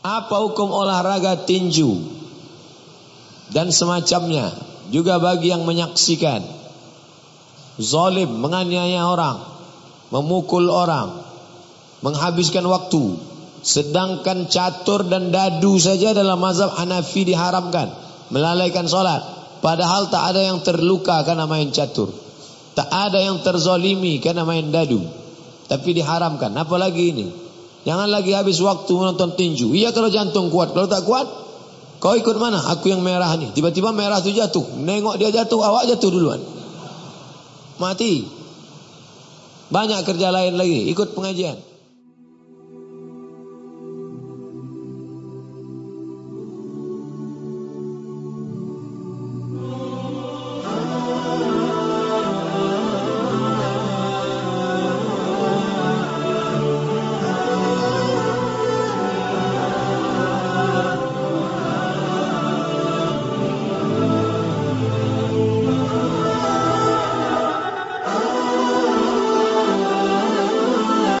Apa hukum olahraga tinju dan semacamnya juga bagi yang menyaksikan zalim menganiaya orang, memukul orang, menghabiskan waktu. Sedangkan catur dan dadu saja dalam mazhab Hanafi diharamkan, melalaikan solat. Padahal tak ada yang terluka karena main catur. Tak ada yang terzolimi karena main dadu. Tapi diharamkan. Apalagi ini. Jangan lagi habis waktu menonton tinju. Iya kalau jantung kuat. Kalau tak kuat, kau ikut mana? Aku yang merah nih. Tiba-tiba merah tu jatuh. Nengok dia jatuh, awak jatuh duluan. Mati. Banyak kerja lain lagi. Ikut pengajian.